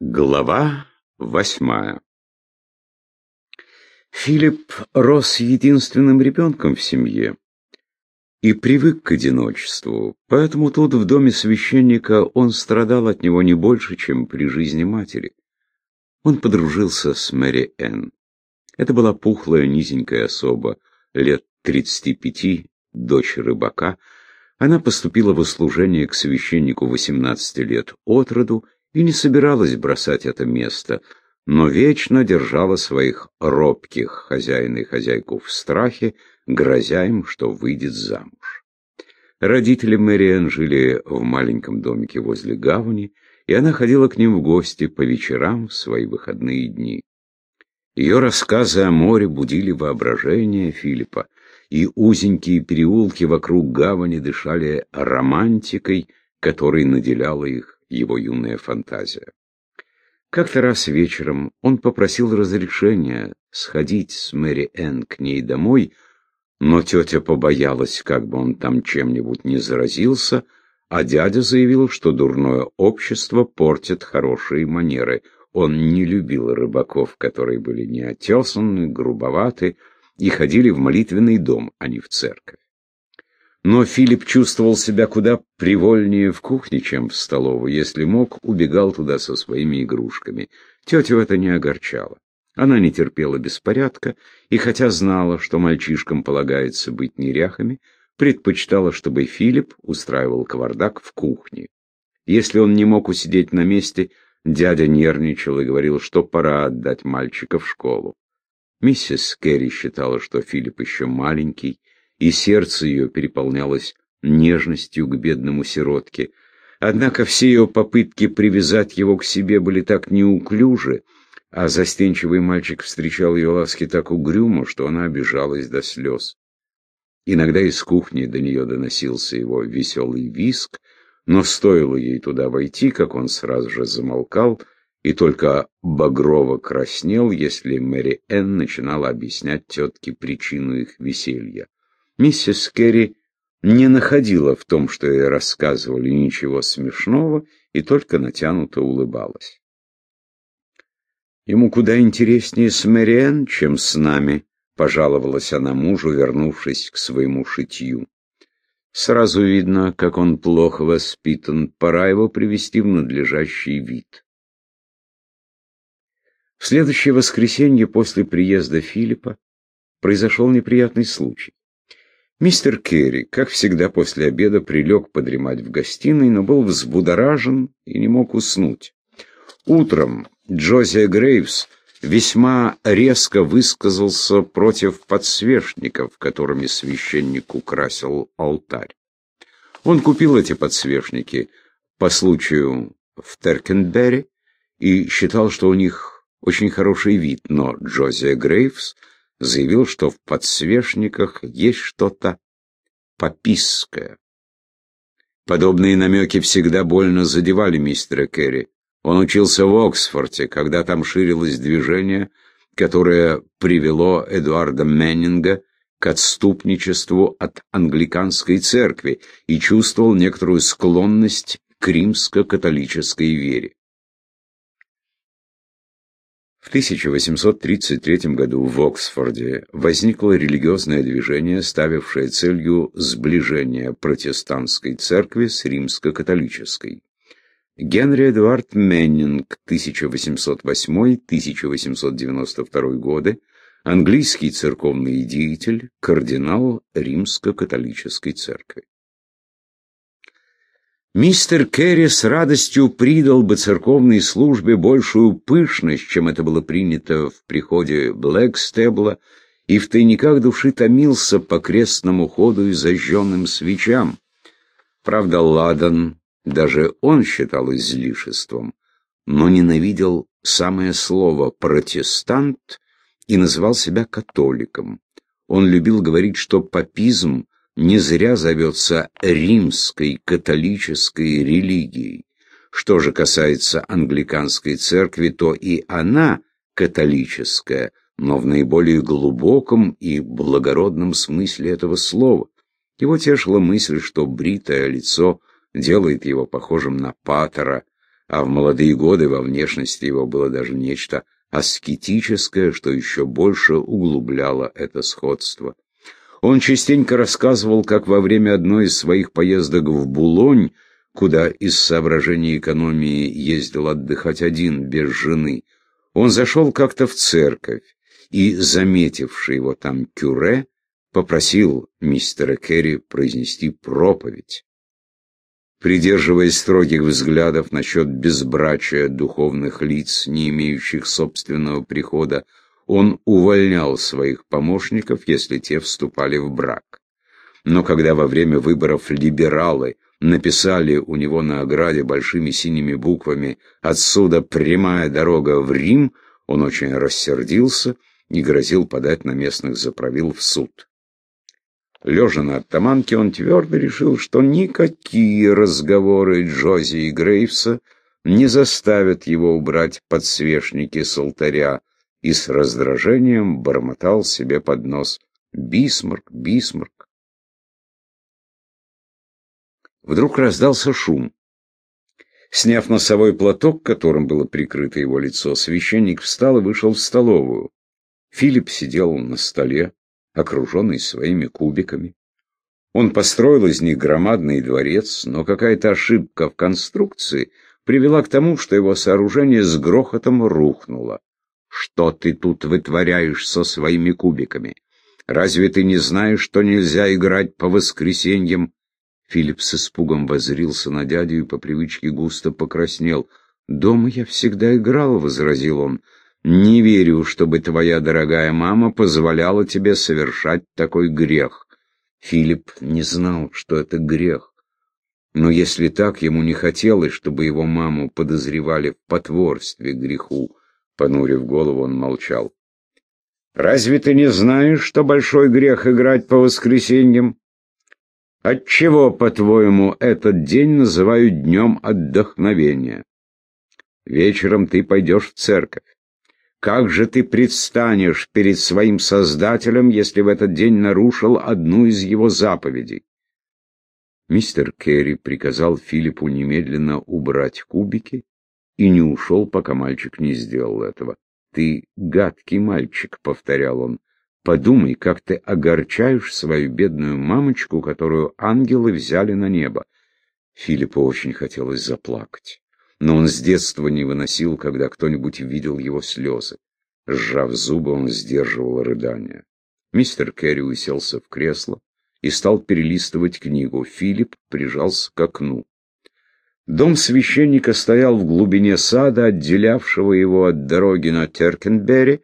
Глава восьмая Филипп рос единственным ребенком в семье и привык к одиночеству, поэтому тут, в доме священника, он страдал от него не больше, чем при жизни матери. Он подружился с Мэри Энн. Это была пухлая, низенькая особа, лет тридцати пяти, дочь рыбака. Она поступила в услужение к священнику восемнадцати лет от роду и не собиралась бросать это место, но вечно держала своих робких хозяина и хозяйку в страхе, грозя им, что выйдет замуж. Родители Мэриэн жили в маленьком домике возле гавани, и она ходила к ним в гости по вечерам в свои выходные дни. Ее рассказы о море будили воображение Филиппа, и узенькие переулки вокруг гавани дышали романтикой, которой наделяла их его юная фантазия. Как-то раз вечером он попросил разрешения сходить с Мэри Энн к ней домой, но тетя побоялась, как бы он там чем-нибудь не заразился, а дядя заявил, что дурное общество портит хорошие манеры. Он не любил рыбаков, которые были неотесаны, грубоваты и ходили в молитвенный дом, а не в церковь. Но Филипп чувствовал себя куда привольнее в кухне, чем в столовой. Если мог, убегал туда со своими игрушками. Тетю это не огорчало. Она не терпела беспорядка, и хотя знала, что мальчишкам полагается быть неряхами, предпочитала, чтобы Филипп устраивал кавардак в кухне. Если он не мог усидеть на месте, дядя нервничал и говорил, что пора отдать мальчика в школу. Миссис Керри считала, что Филипп еще маленький, и сердце ее переполнялось нежностью к бедному сиротке. Однако все ее попытки привязать его к себе были так неуклюжи, а застенчивый мальчик встречал ее ласки так угрюмо, что она обижалась до слез. Иногда из кухни до нее доносился его веселый виск, но стоило ей туда войти, как он сразу же замолкал и только багрово краснел, если Мэри Энн начинала объяснять тетке причину их веселья. Миссис Керри не находила в том, что ей рассказывали, ничего смешного и только натянуто улыбалась. «Ему куда интереснее с Мэриэн, чем с нами», — пожаловалась она мужу, вернувшись к своему шитью. «Сразу видно, как он плохо воспитан, пора его привести в надлежащий вид». В следующее воскресенье после приезда Филиппа произошел неприятный случай. Мистер Керри, как всегда после обеда, прилег подремать в гостиной, но был взбудоражен и не мог уснуть. Утром Джозия Грейвс весьма резко высказался против подсвечников, которыми священник украсил алтарь. Он купил эти подсвечники по случаю в Теркенберри и считал, что у них очень хороший вид, но Джозия Грейвс заявил, что в подсвечниках есть что-то пописское. Подобные намеки всегда больно задевали мистера Керри. Он учился в Оксфорде, когда там ширилось движение, которое привело Эдуарда Меннинга к отступничеству от англиканской церкви и чувствовал некоторую склонность к римско-католической вере. В 1833 году в Оксфорде возникло религиозное движение, ставившее целью сближение протестантской церкви с римско-католической. Генри Эдуард Меннинг, 1808-1892 годы, английский церковный деятель, кардинал римско-католической церкви. Мистер Керри с радостью придал бы церковной службе большую пышность, чем это было принято в приходе Блэкстебла, и в тайниках души томился по крестному ходу и зажженным свечам. Правда, Ладан, даже он считал излишеством, но ненавидел самое слово «протестант» и называл себя католиком. Он любил говорить, что папизм не зря зовется римской католической религией. Что же касается англиканской церкви, то и она католическая, но в наиболее глубоком и благородном смысле этого слова. Его тешила мысль, что бритое лицо делает его похожим на патера, а в молодые годы во внешности его было даже нечто аскетическое, что еще больше углубляло это сходство. Он частенько рассказывал, как во время одной из своих поездок в Булонь, куда из соображений экономии ездил отдыхать один, без жены, он зашел как-то в церковь, и, заметивший его там кюре, попросил мистера Керри произнести проповедь. Придерживаясь строгих взглядов насчет безбрачия духовных лиц, не имеющих собственного прихода, он увольнял своих помощников, если те вступали в брак. Но когда во время выборов либералы написали у него на ограде большими синими буквами «Отсюда прямая дорога в Рим», он очень рассердился и грозил подать на местных заправил в суд. Лежа на оттаманке, он твердо решил, что никакие разговоры Джози и Грейвса не заставят его убрать подсвечники с алтаря, и с раздражением бормотал себе под нос «Бисмарк, Бисмарк». Вдруг раздался шум. Сняв носовой платок, которым было прикрыто его лицо, священник встал и вышел в столовую. Филипп сидел на столе, окруженный своими кубиками. Он построил из них громадный дворец, но какая-то ошибка в конструкции привела к тому, что его сооружение с грохотом рухнуло. «Что ты тут вытворяешь со своими кубиками? Разве ты не знаешь, что нельзя играть по воскресеньям?» Филипп с испугом воззрился на дядю и по привычке густо покраснел. «Дома я всегда играл», — возразил он. Не верю, чтобы твоя дорогая мама позволяла тебе совершать такой грех. Филипп не знал, что это грех. Но если так, ему не хотелось, чтобы его маму подозревали в потворстве греху. Понурив голову, он молчал. «Разве ты не знаешь, что большой грех играть по воскресеньям? Отчего, по-твоему, этот день называют днем отдохновения? Вечером ты пойдешь в церковь. Как же ты предстанешь перед своим Создателем, если в этот день нарушил одну из его заповедей? Мистер Керри приказал Филиппу немедленно убрать кубики и не ушел, пока мальчик не сделал этого. «Ты гадкий мальчик», — повторял он. «Подумай, как ты огорчаешь свою бедную мамочку, которую ангелы взяли на небо». Филиппу очень хотелось заплакать но он с детства не выносил, когда кто-нибудь видел его слезы. Сжав зубы, он сдерживал рыдания. Мистер Керри уселся в кресло и стал перелистывать книгу. Филипп прижался к окну. Дом священника стоял в глубине сада, отделявшего его от дороги на Теркенберри.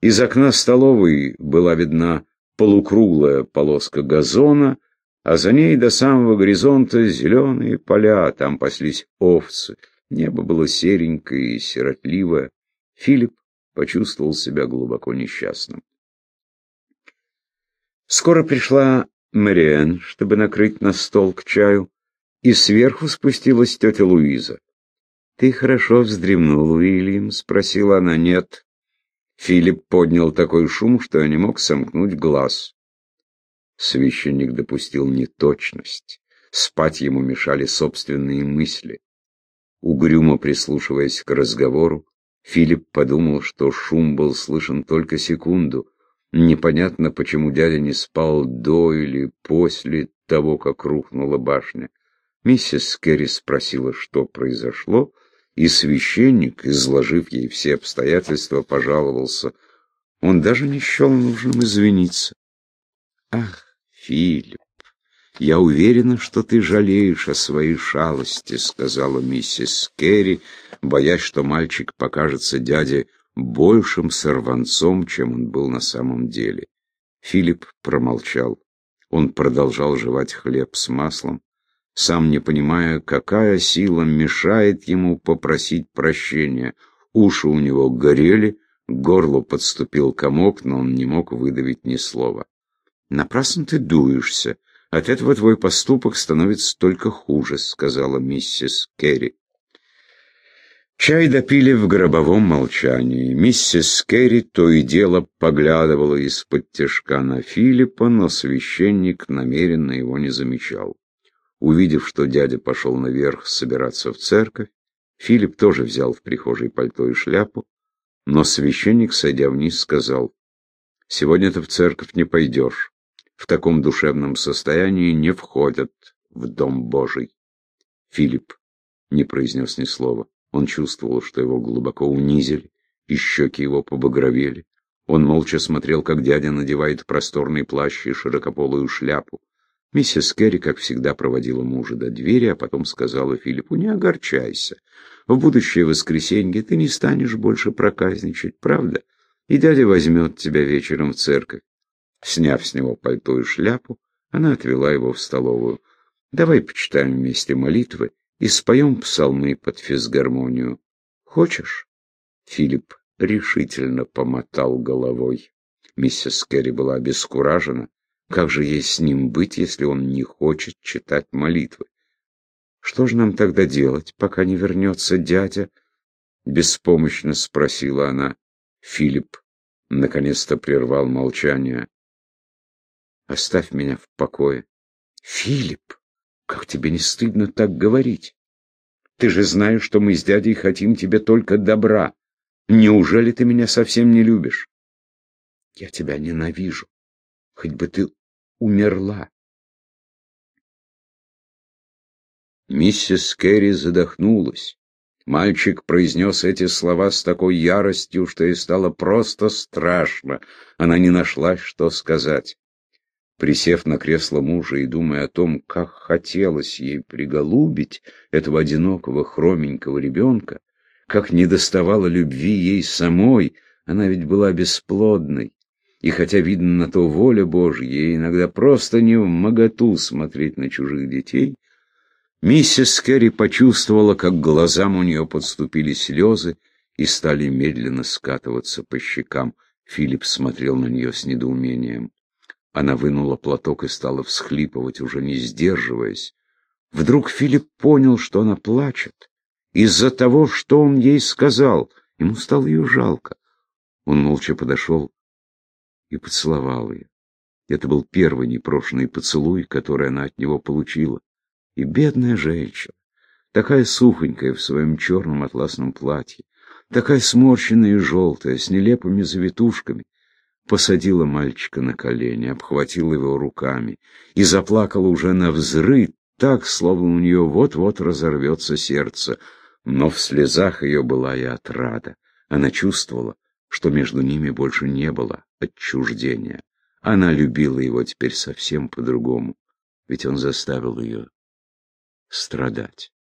Из окна столовой была видна полукруглая полоска газона, а за ней до самого горизонта зеленые поля, там паслись овцы. Небо было серенькое и сиротливое. Филипп почувствовал себя глубоко несчастным. Скоро пришла Мариэн, чтобы накрыть на стол к чаю, и сверху спустилась тетя Луиза. «Ты хорошо вздремнул, Уильям?» — спросила она. «Нет». Филипп поднял такой шум, что я не мог сомкнуть глаз. Священник допустил неточность. Спать ему мешали собственные мысли. Угрюмо прислушиваясь к разговору, Филипп подумал, что шум был слышен только секунду. Непонятно, почему дядя не спал до или после того, как рухнула башня. Миссис Керри спросила, что произошло, и священник, изложив ей все обстоятельства, пожаловался. Он даже не счел нужным извиниться. «Ах, Филипп!» «Я уверена, что ты жалеешь о своей шалости», — сказала миссис Керри, боясь, что мальчик покажется дяде большим сорванцом, чем он был на самом деле. Филипп промолчал. Он продолжал жевать хлеб с маслом, сам не понимая, какая сила мешает ему попросить прощения. Уши у него горели, к горлу подступил комок, но он не мог выдавить ни слова. «Напрасно ты дуешься», от этого твой поступок становится только хуже», — сказала миссис Керри. Чай допили в гробовом молчании. Миссис Керри то и дело поглядывала из-под тяжка на Филиппа, но священник намеренно его не замечал. Увидев, что дядя пошел наверх собираться в церковь, Филипп тоже взял в прихожей пальто и шляпу, но священник, сойдя вниз, сказал, «Сегодня ты в церковь не пойдешь. В таком душевном состоянии не входят в Дом Божий». Филипп не произнес ни слова. Он чувствовал, что его глубоко унизили, и щеки его побагровели. Он молча смотрел, как дядя надевает просторный плащ и широкополую шляпу. Миссис Керри, как всегда, проводила мужа до двери, а потом сказала Филиппу, «Не огорчайся. В будущее воскресенье ты не станешь больше проказничать, правда? И дядя возьмет тебя вечером в церковь». Сняв с него пальто и шляпу, она отвела его в столовую. «Давай почитаем вместе молитвы и споем псалмы под физгармонию. Хочешь?» Филипп решительно помотал головой. Миссис Керри была обескуражена. Как же ей с ним быть, если он не хочет читать молитвы? Что же нам тогда делать, пока не вернется дядя? Беспомощно спросила она. Филипп наконец-то прервал молчание. Оставь меня в покое. Филипп, как тебе не стыдно так говорить? Ты же знаешь, что мы с дядей хотим тебе только добра. Неужели ты меня совсем не любишь? Я тебя ненавижу. Хоть бы ты умерла. Миссис Керри задохнулась. Мальчик произнес эти слова с такой яростью, что ей стало просто страшно. Она не нашла, что сказать. Присев на кресло мужа и думая о том, как хотелось ей приголубить этого одинокого хроменького ребенка, как недоставало любви ей самой, она ведь была бесплодной. И хотя, видно, на то воля Божья, ей иногда просто не в моготу смотреть на чужих детей, миссис Керри почувствовала, как глазам у нее подступили слезы и стали медленно скатываться по щекам. Филипп смотрел на нее с недоумением. Она вынула платок и стала всхлипывать, уже не сдерживаясь. Вдруг Филипп понял, что она плачет. Из-за того, что он ей сказал, ему стало ее жалко. Он молча подошел и поцеловал ее. Это был первый непрошенный поцелуй, который она от него получила. И бедная женщина, такая сухонькая в своем черном атласном платье, такая сморщенная и желтая, с нелепыми завитушками, посадила мальчика на колени, обхватила его руками и заплакала уже на взрыв, так, словно у нее вот-вот разорвется сердце. Но в слезах ее была и отрада. Она чувствовала, что между ними больше не было отчуждения. Она любила его теперь совсем по-другому, ведь он заставил ее страдать.